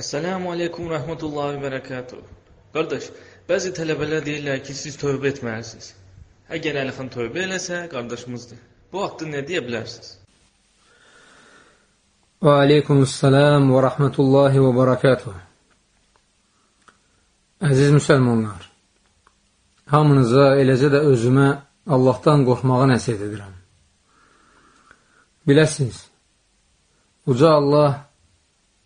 Əssalamu aleykum rəhmətullahi və bərəkatuhu. Qardaş, bəzi tələbələr deyirlər ki, siz tövbə etməlisiniz. Əgər Əlixan tövbə eləsə, qardaşımızdır. Bu haqda nə deyə bilərsiniz? Və aleykumussalam və rəhmətullahi və bərəkatuhu. Əziz müsəlmanlar, hamınıza, eləcə də özümə Allahdan qorxmağı nəsiyyət edirəm. Biləsiniz, Uca Allah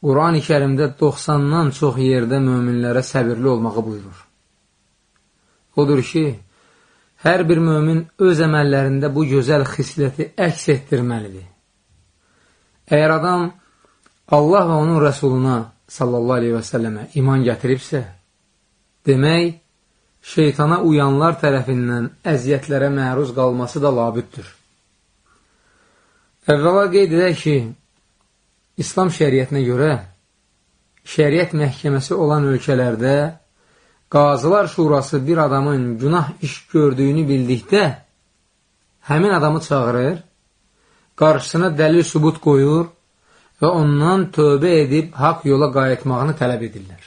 Quran-ı kərimdə 90-dan çox yerdə möminlərə səbirli olmağı buyurur. Odur ki, hər bir mömin öz əməllərində bu gözəl xisləti əks etdirməlidir. Əgər adam Allah və onun rəsuluna sallallahu aleyhi və səlləmə iman gətiribsə, demək, şeytana uyanlar tərəfindən əziyyətlərə məruz qalması da labüddür. Əvvəla qeyd edək ki, İslam şəriətinə görə şəriət məhkəməsi olan ölkələrdə Qazılar Şurası bir adamın günah iş gördüyünü bildikdə həmin adamı çağırır, qarşısına dəlil sübut qoyur və ondan tövbə edib haqq yola qayıtmağını tələb edirlər.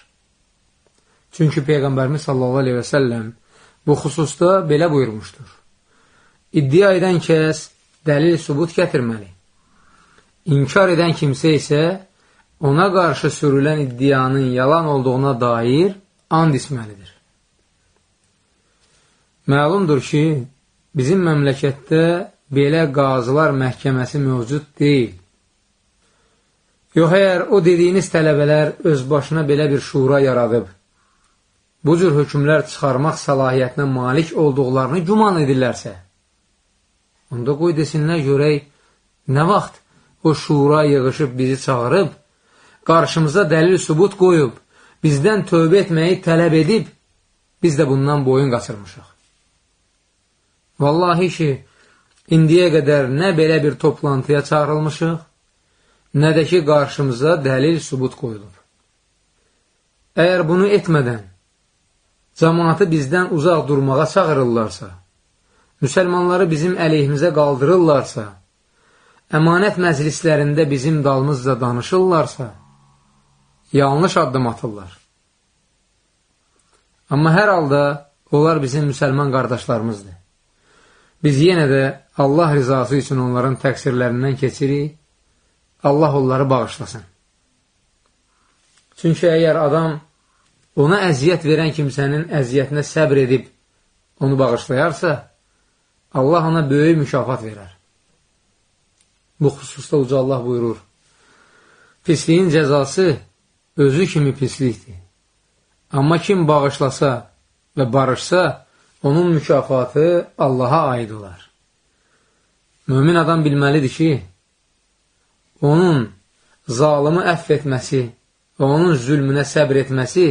Çünki Peyğəmbərimiz sallallahu aleyhi və səlləm bu xüsusda belə buyurmuşdur. İddia edən kəs dəlil sübut gətirməli. İnkar edən kimsə isə ona qarşı sürülən iddianın yalan olduğuna dair and isməlidir. Məlumdur ki, bizim məmləkətdə belə qazılar məhkəməsi mövcud deyil. Yox, əgər o dediyiniz tələbələr öz başına belə bir şura yaradıb, bu cür hökmlər çıxarmaq səlahiyyətinə malik olduqlarını güman edirlərsə, onda qoy desinlər görək, nə vaxt o şura yığışıb bizi çağırıb, qarşımıza dəlil sübut qoyub, bizdən tövbə etməyi tələb edib, biz də bundan boyun qaçırmışıq. Vallahi ki, indiyə qədər nə belə bir toplantıya çağırılmışıq, nə də ki, qarşımıza dəlil sübut qoyulub. Əgər bunu etmədən, cəmanatı bizdən uzaq durmağa çağırırlarsa, müsəlmanları bizim əleyhimizə qaldırırlarsa, əmanət məclislərində bizim dalımızca danışırlarsa, yanlış addım atırlar. Amma hər halda onlar bizim müsəlman qardaşlarımızdır. Biz yenə də Allah rizası üçün onların təqsirlərindən keçirik, Allah onları bağışlasın. Çünki əgər adam ona əziyyət verən kimsənin əziyyətinə səbr edib onu bağışlayarsa, Allah ona böyük mükafat verər. Bu xüsusda Uca Allah buyurur, Pisliyin cəzası özü kimi pislikdir. Amma kim bağışlasa və barışsa, onun mükafatı Allaha aid olar. Mömin adam bilməlidir ki, onun zalımı əff etməsi və onun zülmünə səbr etməsi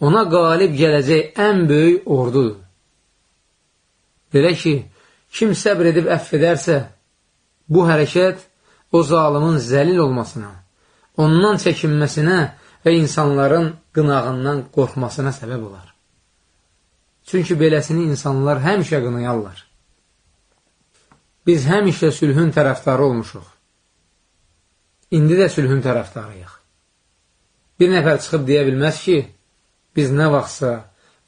ona qalib gələcək ən böyük ordudur. Belə ki, kim səbr edib əff edərsə, Bu hərəkət o zalımın zəlil olmasına, ondan çəkinməsinə və insanların qınağından qorxmasına səbəb olar. Çünki beləsini insanlar həmişə qınayarlar. Biz həmişə sülhün tərəfdarı olmuşuq. İndi də sülhün tərəfdarıyıq. Bir nəfər çıxıb deyə bilməz ki, biz nə vaxtsa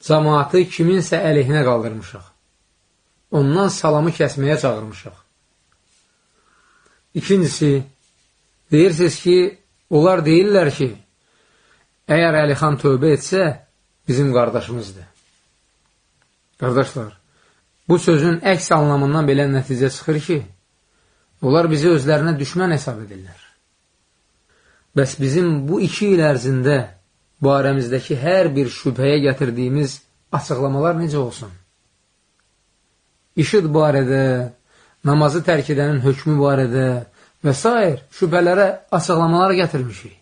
cəmaatı kiminsə əleyhinə qaldırmışıq. Ondan salamı kəsməyə çağırmışıq. İkincisi, deyirsiniz ki, onlar deyirlər ki, əgər Əlixan tövbə etsə, bizim qardaşımızdır. Qardaşlar, bu sözün əks anlamından belə nəticə çıxır ki, onlar bizi özlərinə düşmən hesab edirlər. Bəs bizim bu iki il ərzində barəmizdəki hər bir şübhəyə gətirdiyimiz açıqlamalar necə olsun? İşid barədə, namazı tərk edənin hökmü barədə və s. şübhələrə açıqlamalar gətirmişik.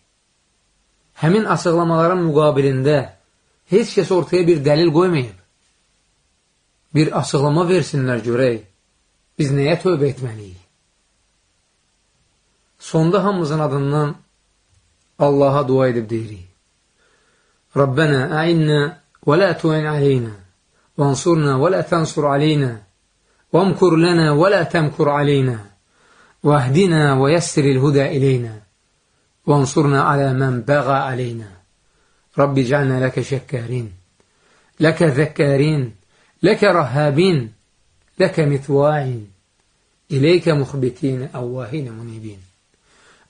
Həmin açıqlamaların müqabilində heç kəs ortaya bir dəlil qoymayıb. Bir açıqlama versinlər görək, biz nəyə tövbə etməliyik? Sonda hamımızın adından Allaha dua edib deyirik. Rabbənə əinnə və lə tuən aleynə və ansurna və lə tənsur aleynə وامكر لنا ولا تمكر علينا واهدنا ويسر الهدى إلينا وانصرنا على من بغى علينا. رب اجعلنا لك شكارين لك ذكارين لك رهابين لك مثواعين إليك مخبتين أواهين منيبين.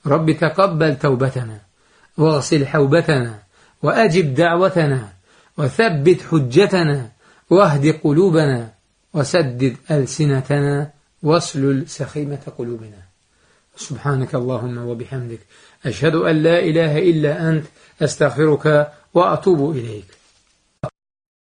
رب تقبل توبتنا واغسل حوبتنا وأجب دعوتنا وثبت حجتنا واهد قلوبنا وسدد ألسنتنا واسلل سخيمة قلوبنا. سبحانك اللهم وبحمدك أشهد أن لا إله إلا أنت أستغفرك وأتوب إليك.